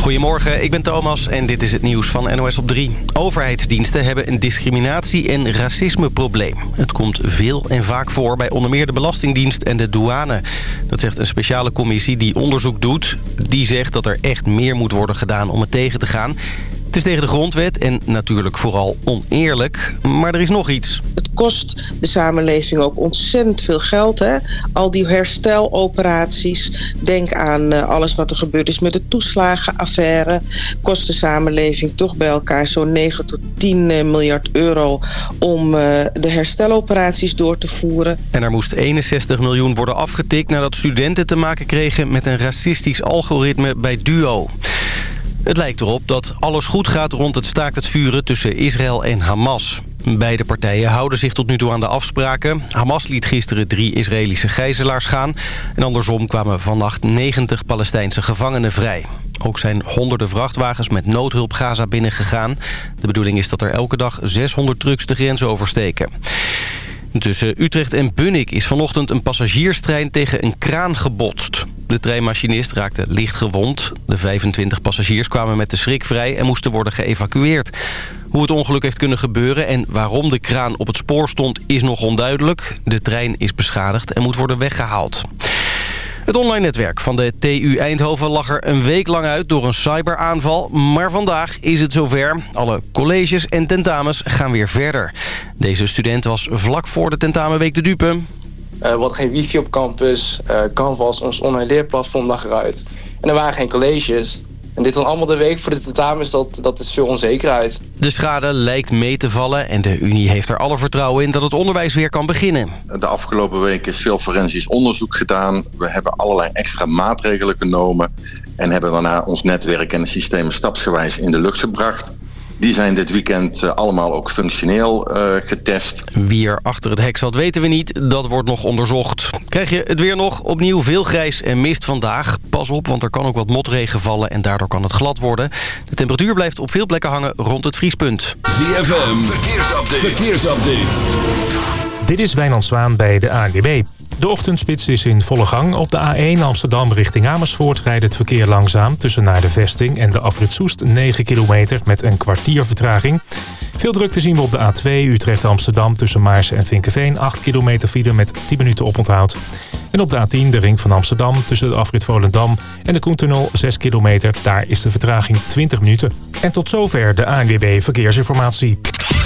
Goedemorgen, ik ben Thomas en dit is het nieuws van NOS op 3. Overheidsdiensten hebben een discriminatie- en racismeprobleem. Het komt veel en vaak voor bij onder meer de Belastingdienst en de douane. Dat zegt een speciale commissie die onderzoek doet. Die zegt dat er echt meer moet worden gedaan om het tegen te gaan. Het is tegen de grondwet en natuurlijk vooral oneerlijk. Maar er is nog iets. Het kost de samenleving ook ontzettend veel geld. Hè? Al die hersteloperaties. Denk aan uh, alles wat er gebeurd is met de toeslagenaffaire. Kost de samenleving toch bij elkaar zo'n 9 tot 10 miljard euro... om uh, de hersteloperaties door te voeren. En er moest 61 miljoen worden afgetikt... nadat studenten te maken kregen met een racistisch algoritme bij Duo. Het lijkt erop dat alles goed gaat rond het staakt het vuren tussen Israël en Hamas. Beide partijen houden zich tot nu toe aan de afspraken. Hamas liet gisteren drie Israëlische gijzelaars gaan. En andersom kwamen vannacht 90 Palestijnse gevangenen vrij. Ook zijn honderden vrachtwagens met noodhulp Gaza binnengegaan. De bedoeling is dat er elke dag 600 trucks de grens oversteken. Tussen Utrecht en Bunnik is vanochtend een passagierstrein tegen een kraan gebotst. De treinmachinist raakte licht gewond. De 25 passagiers kwamen met de schrik vrij en moesten worden geëvacueerd. Hoe het ongeluk heeft kunnen gebeuren en waarom de kraan op het spoor stond is nog onduidelijk. De trein is beschadigd en moet worden weggehaald. Het online netwerk van de TU Eindhoven lag er een week lang uit door een cyberaanval. Maar vandaag is het zover. Alle colleges en tentamens gaan weer verder. Deze student was vlak voor de tentamenweek de dupe. Uh, we hadden geen wifi op campus. Uh, Canvas, ons online leerplatform lag eruit. En er waren geen colleges. En dit dan allemaal de week voor de tentamens, dat, dat is veel onzekerheid. De schade lijkt mee te vallen en de Unie heeft er alle vertrouwen in dat het onderwijs weer kan beginnen. De afgelopen week is veel forensisch onderzoek gedaan. We hebben allerlei extra maatregelen genomen en hebben daarna ons netwerk en de systemen stapsgewijs in de lucht gebracht. Die zijn dit weekend uh, allemaal ook functioneel uh, getest. Wie er achter het hek zat weten we niet. Dat wordt nog onderzocht. Krijg je het weer nog? Opnieuw veel grijs en mist vandaag. Pas op, want er kan ook wat motregen vallen en daardoor kan het glad worden. De temperatuur blijft op veel plekken hangen rond het vriespunt. ZFM, verkeersupdate. verkeersupdate. Dit is Wijnand Zwaan bij de ANWB. De ochtendspits is in volle gang. Op de A1 Amsterdam richting Amersfoort rijdt het verkeer langzaam... tussen naar de vesting en de afrit Soest 9 kilometer met een kwartier vertraging. Veel drukte zien we op de A2 Utrecht-Amsterdam tussen Maarsen en Vinkenveen... 8 kilometer file met 10 minuten oponthoud. En op de A10 de ring van Amsterdam tussen de afrit Volendam en de Koentunnel 6 kilometer. Daar is de vertraging 20 minuten. En tot zover de ANWB Verkeersinformatie.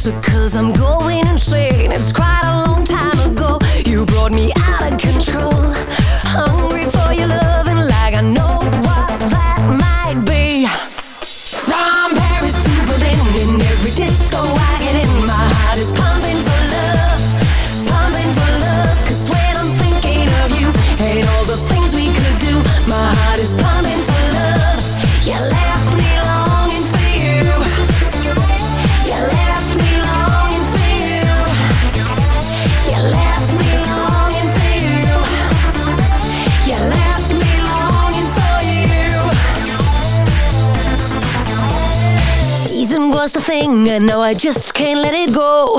closer cause I'm now I just can't let it go.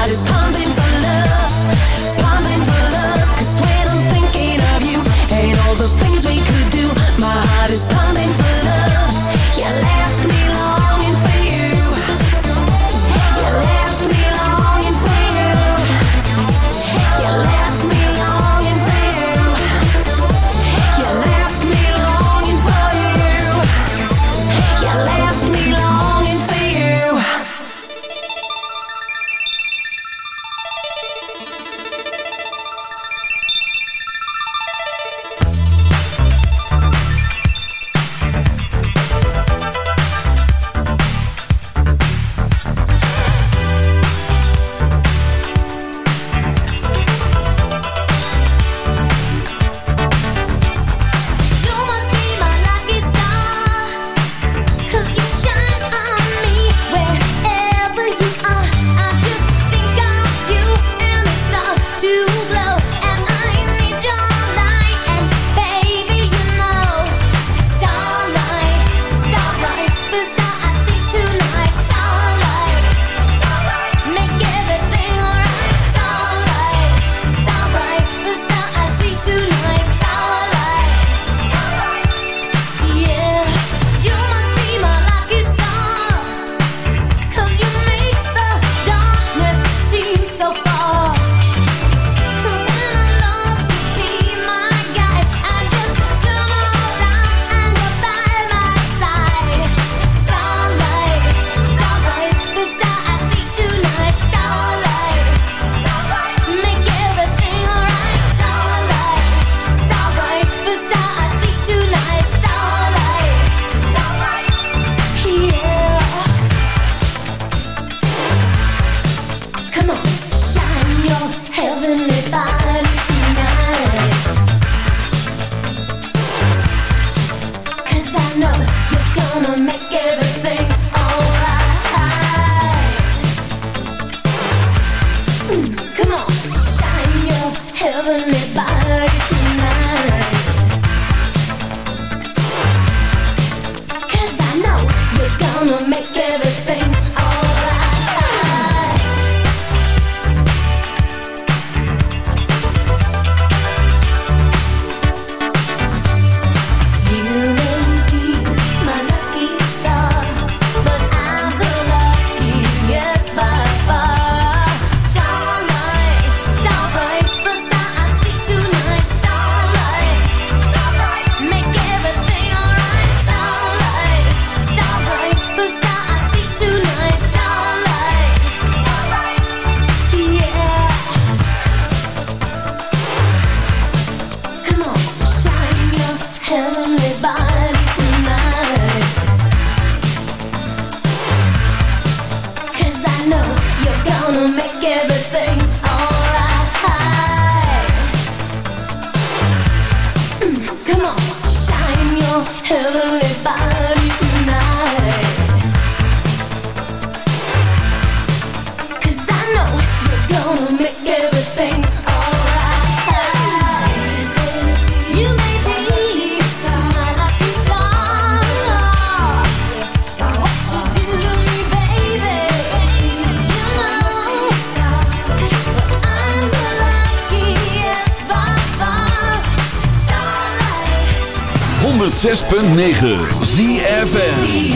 106.9 ZFN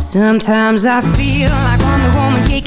Sometimes I feel like I'm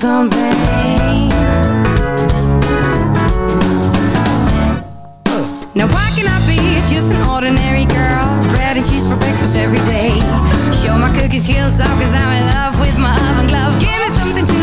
Now why can I be just an ordinary girl? Bread and cheese for breakfast every day. Show my cookies heels off cause I'm in love with my oven glove. Give me something to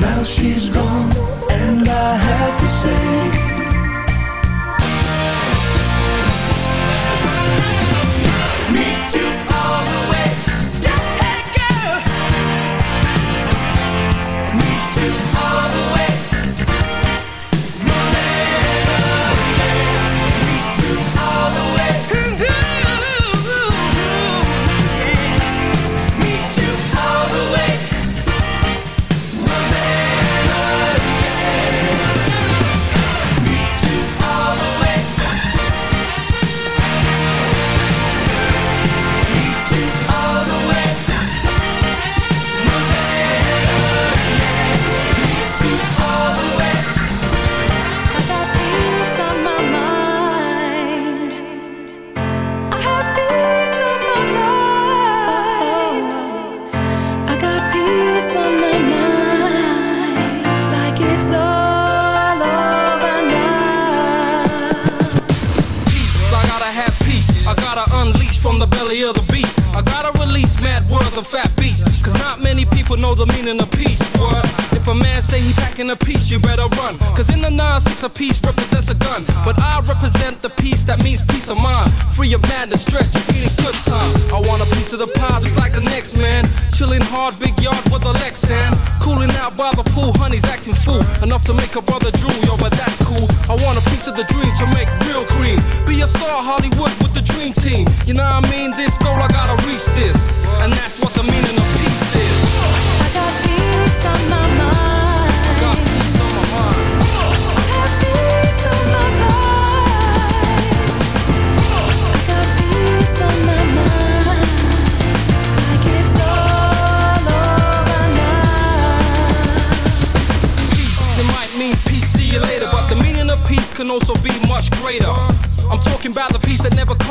Now she's gone, and I have to say. Peace. piece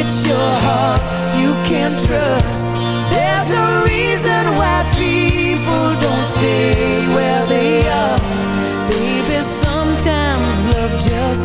it's your heart you can't trust. There's a reason why people don't stay where they are. Baby, sometimes love just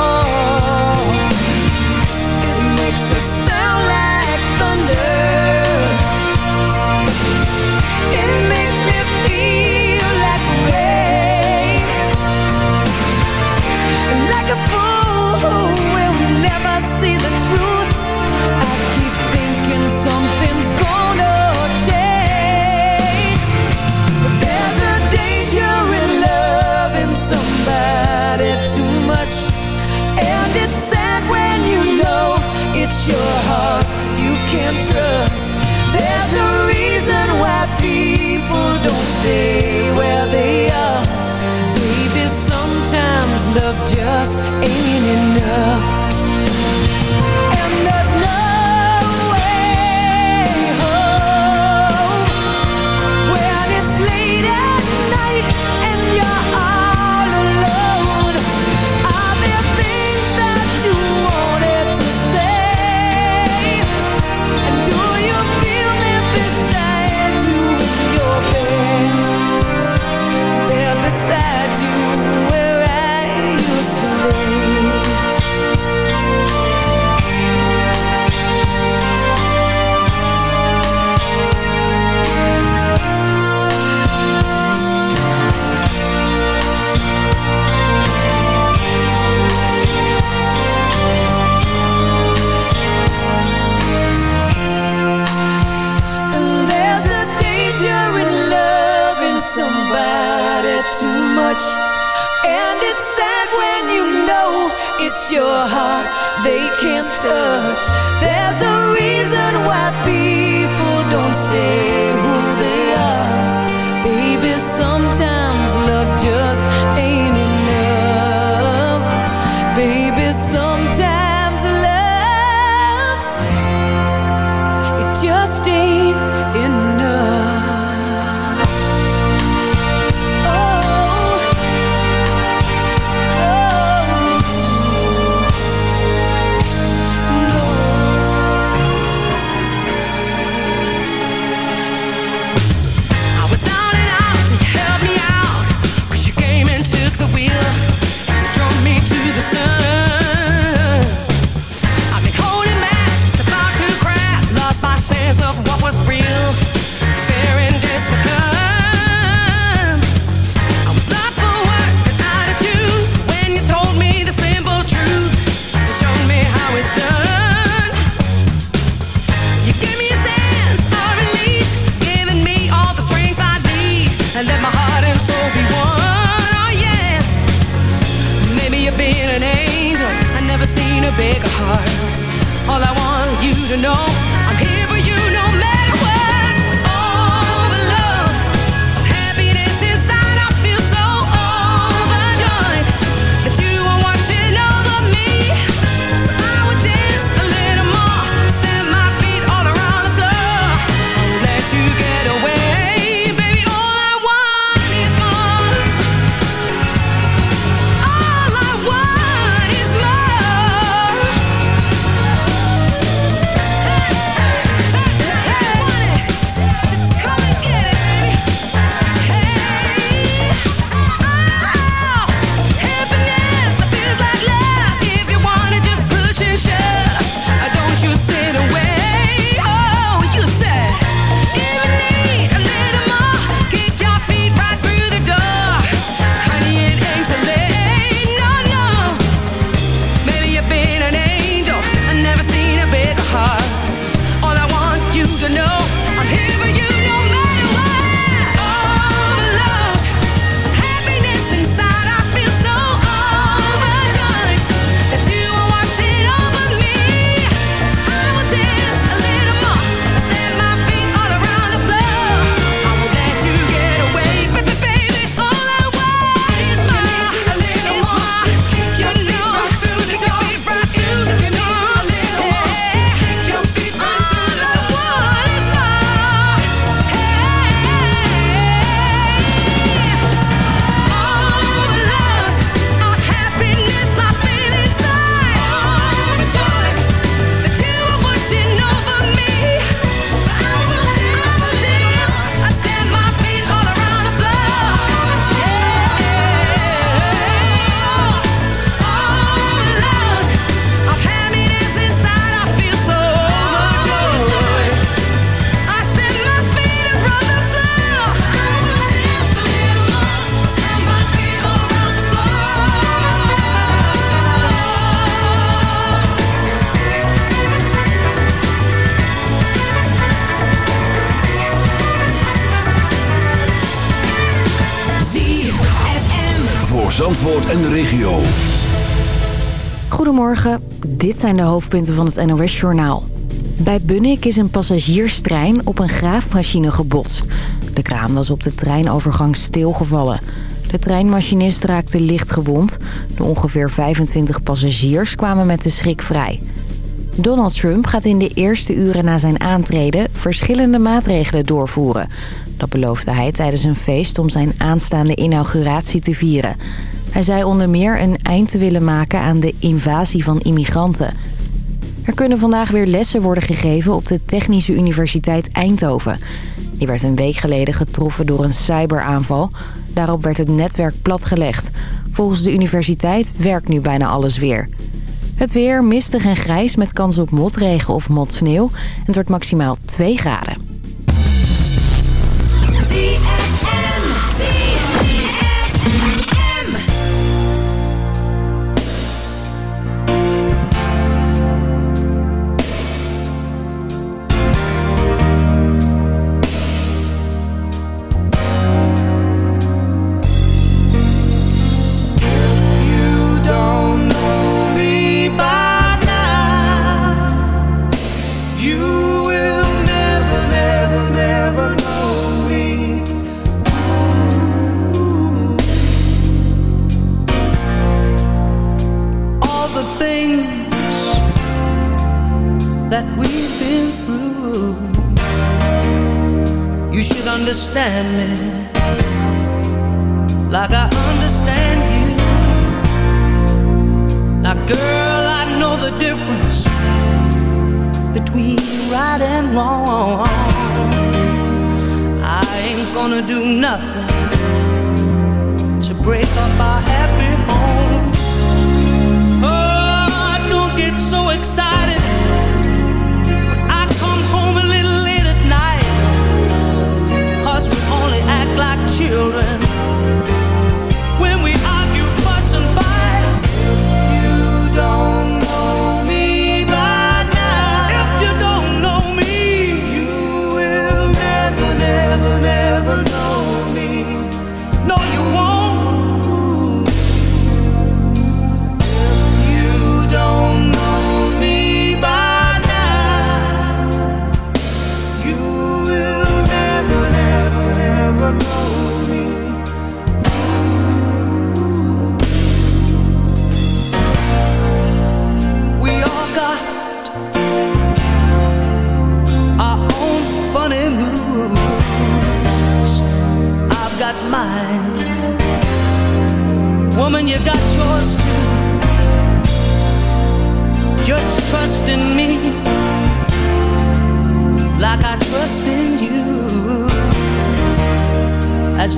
love just ain't enough. big heart. All I want you to know, I'm here. en de regio. Goedemorgen, dit zijn de hoofdpunten van het NOS-journaal. Bij Bunnik is een passagierstrein op een graafmachine gebotst. De kraan was op de treinovergang stilgevallen. De treinmachinist raakte licht gewond. De ongeveer 25 passagiers kwamen met de schrik vrij. Donald Trump gaat in de eerste uren na zijn aantreden verschillende maatregelen doorvoeren. Dat beloofde hij tijdens een feest om zijn aanstaande inauguratie te vieren. Hij zei onder meer een eind te willen maken aan de invasie van immigranten. Er kunnen vandaag weer lessen worden gegeven op de Technische Universiteit Eindhoven. Die werd een week geleden getroffen door een cyberaanval. Daarop werd het netwerk platgelegd. Volgens de universiteit werkt nu bijna alles weer. Het weer mistig en grijs met kans op motregen of motsneeuw. Het wordt maximaal 2 graden.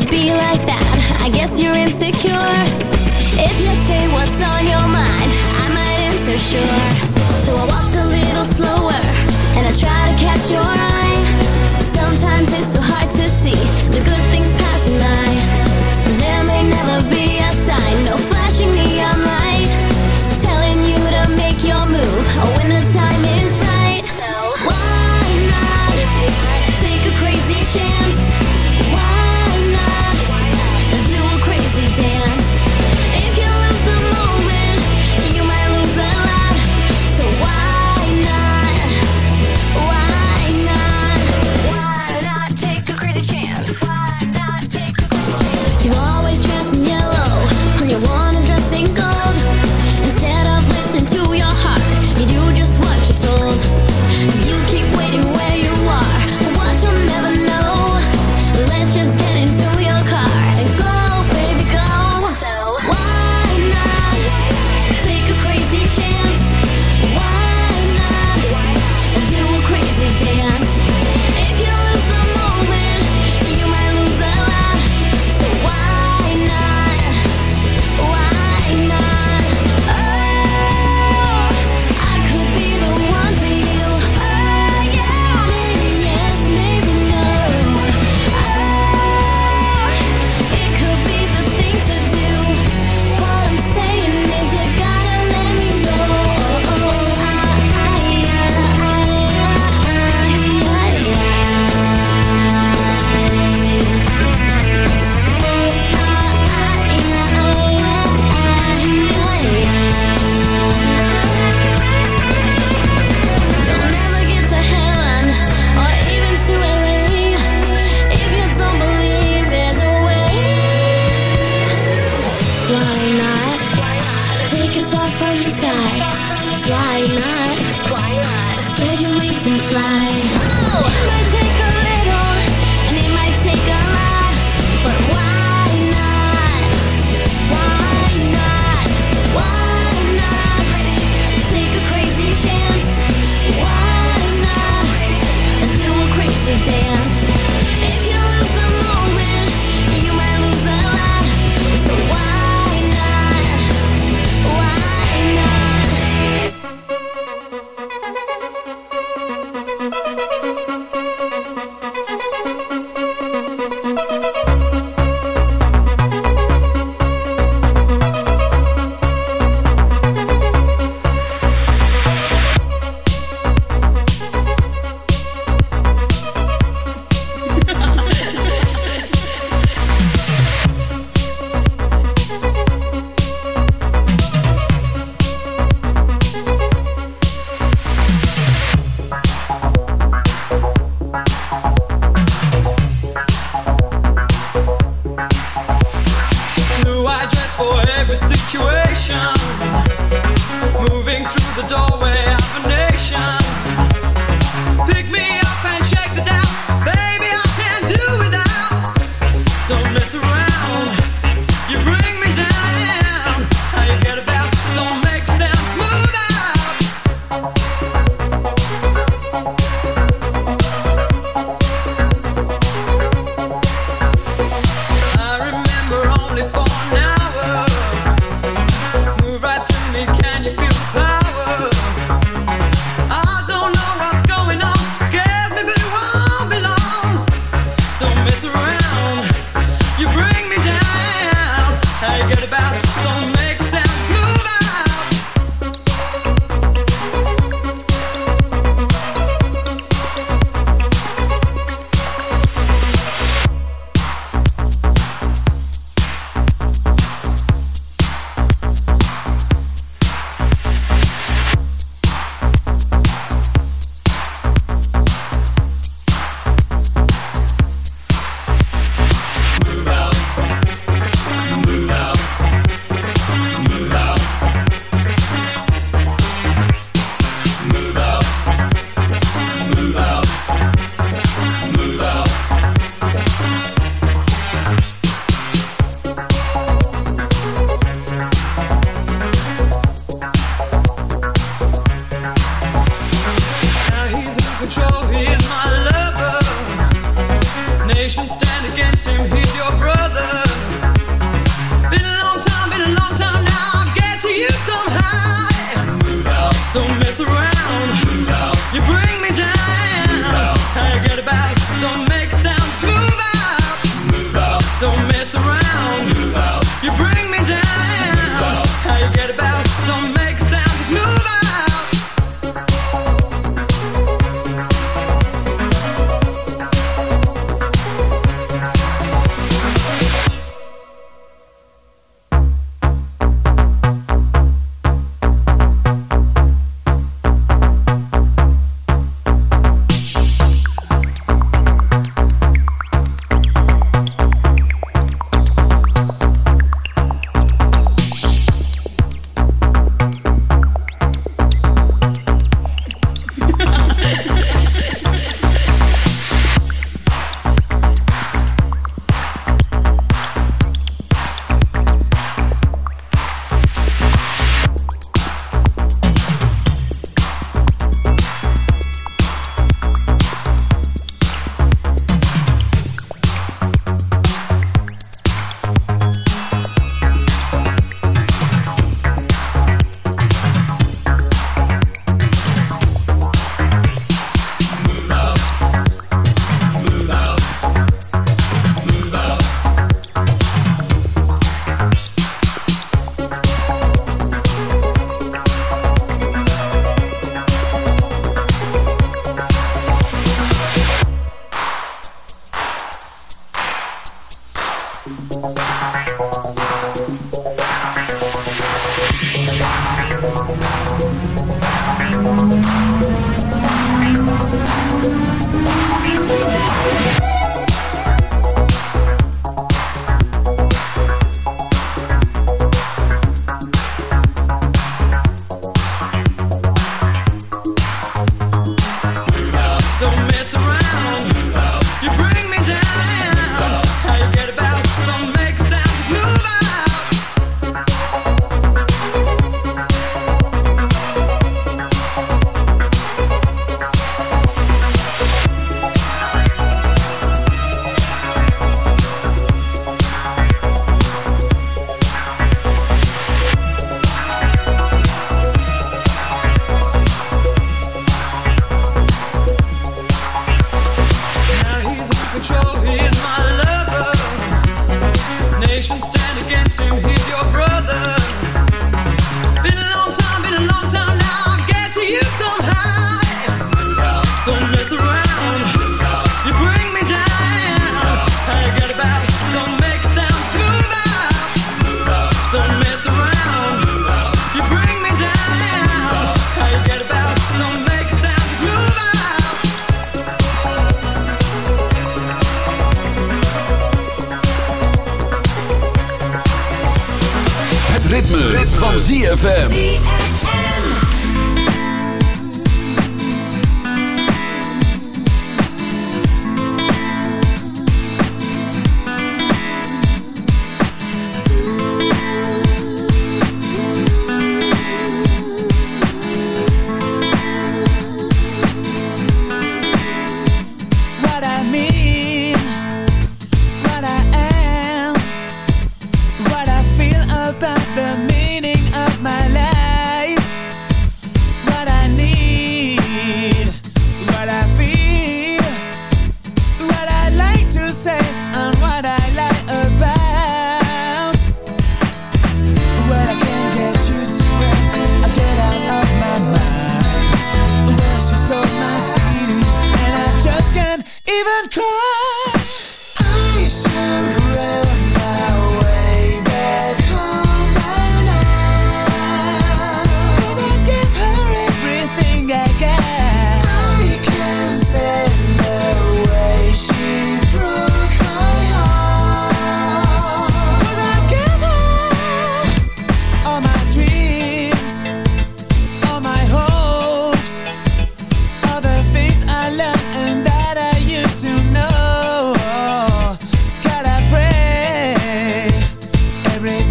to be like that. I guess you're insecure. If you say what's on your mind, I might answer sure. So I walk a little slower and I try to catch your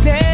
te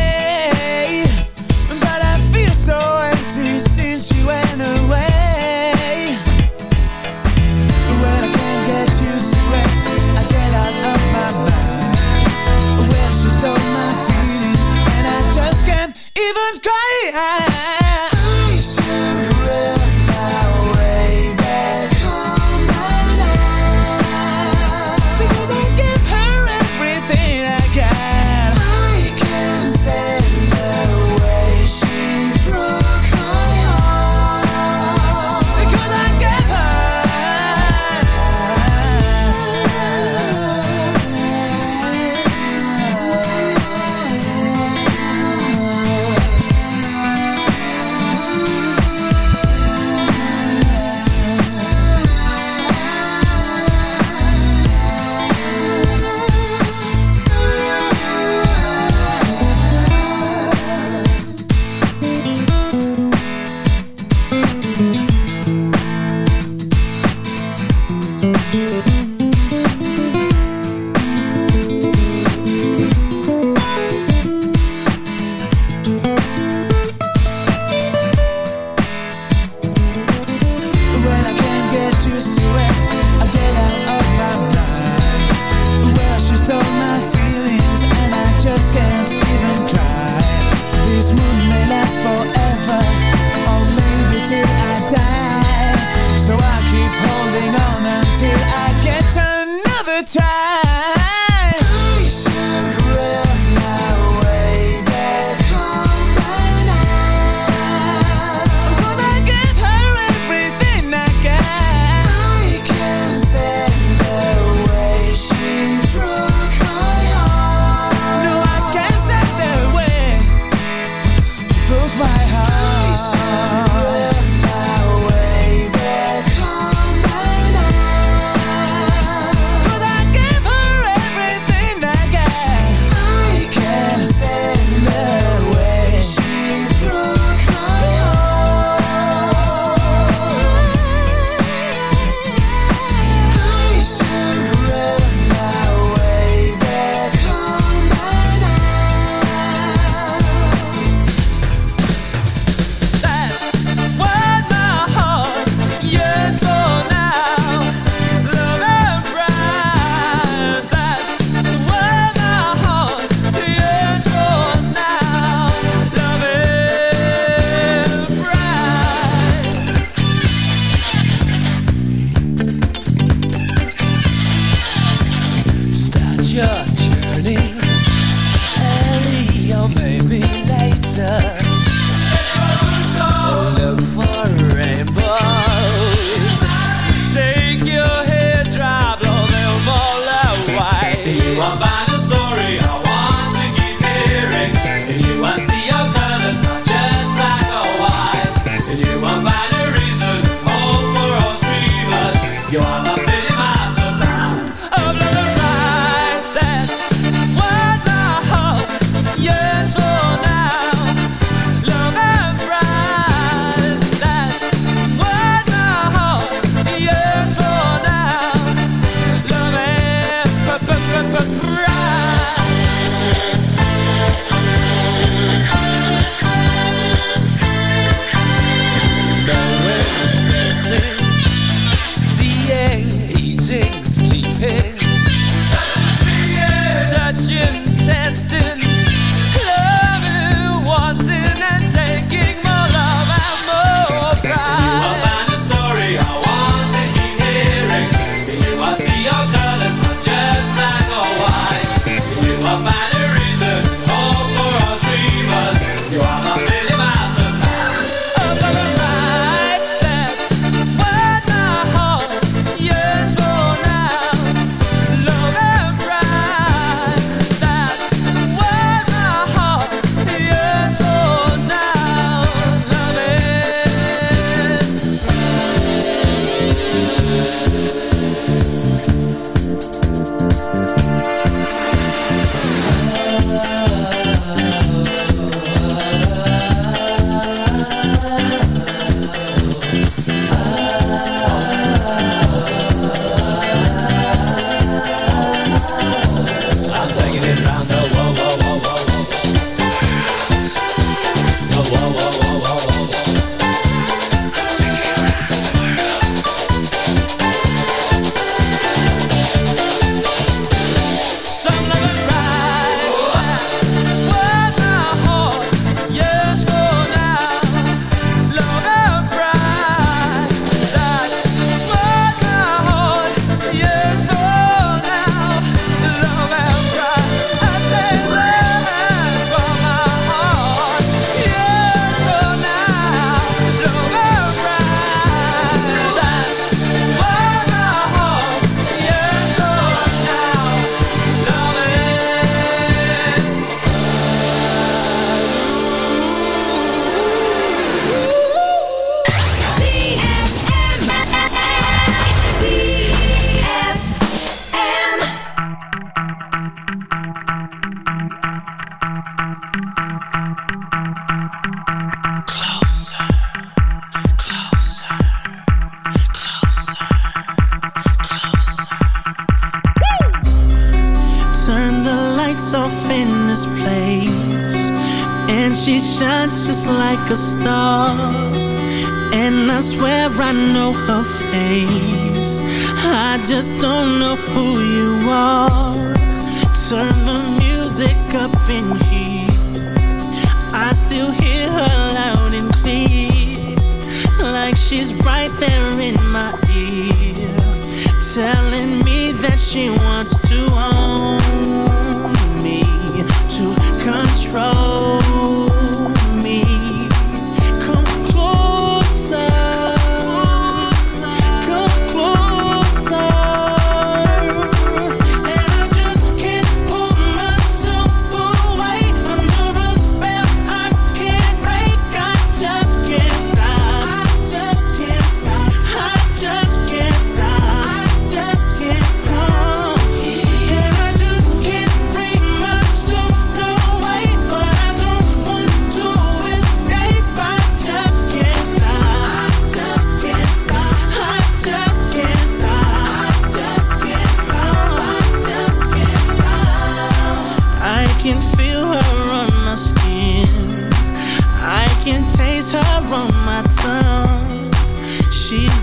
the stars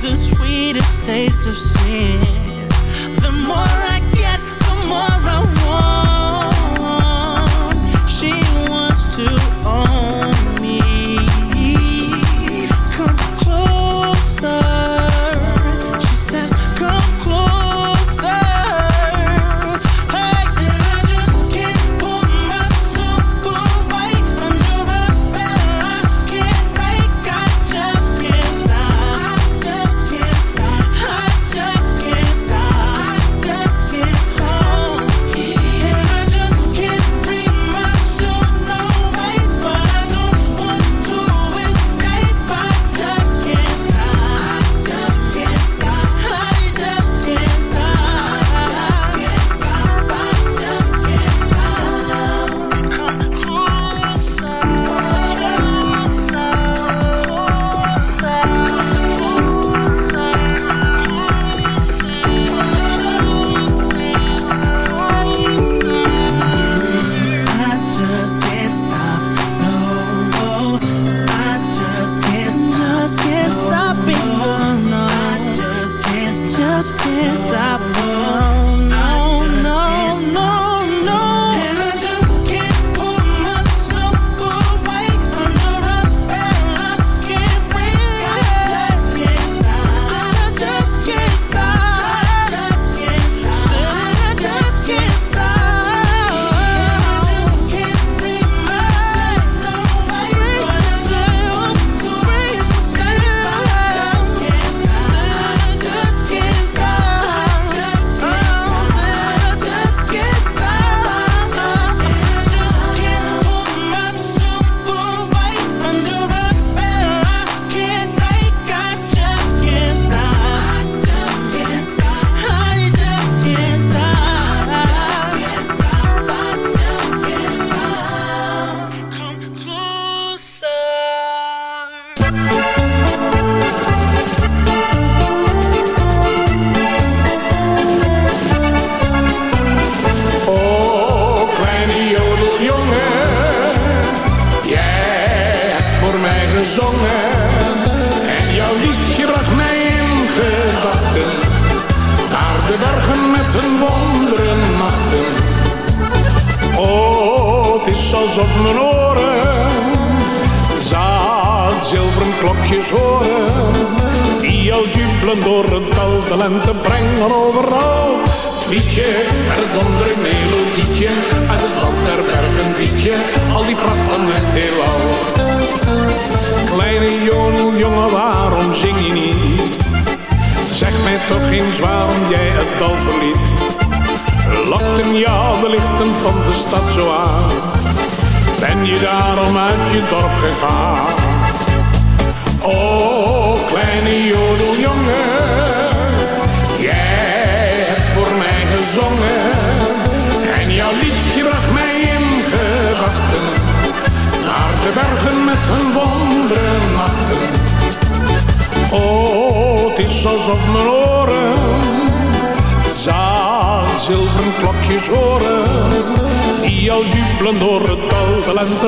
the sweetest taste of sin. The more I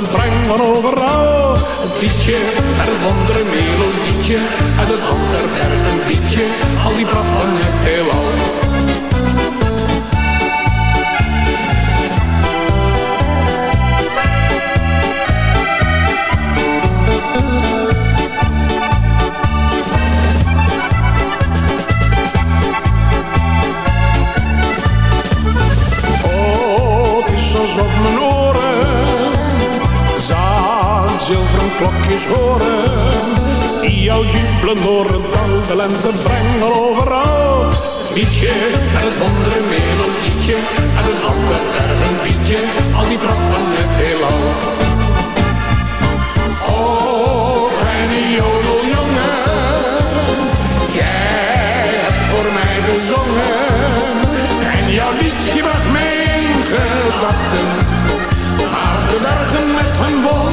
de lente brengt van overal. Het liedje en het andere melodietje, en het ander een liedje, al die pracht van het heelal. Die jou jubelen door het dal, de lente brengen overal. Liedje en het andere melodietje en een ander berg een liedje, al die pracht van het heelal. Oh, kleine jodeljongen, jij hebt voor mij gezongen. En jouw liedje bracht mij in gedachten naar de met hun machten.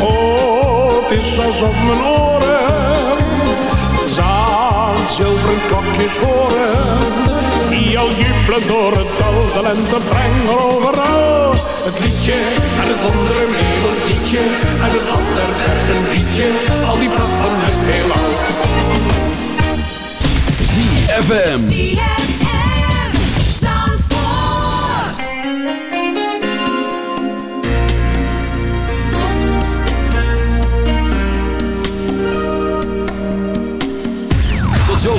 Oh, het is alsof mijn oren zaan zilveren klokjes horen. Die jou jubelen door het dal, de lente brengen overal. Het liedje en het andere melodietje en het ander berg een liedje. Al die pracht van het heelal. ZFM.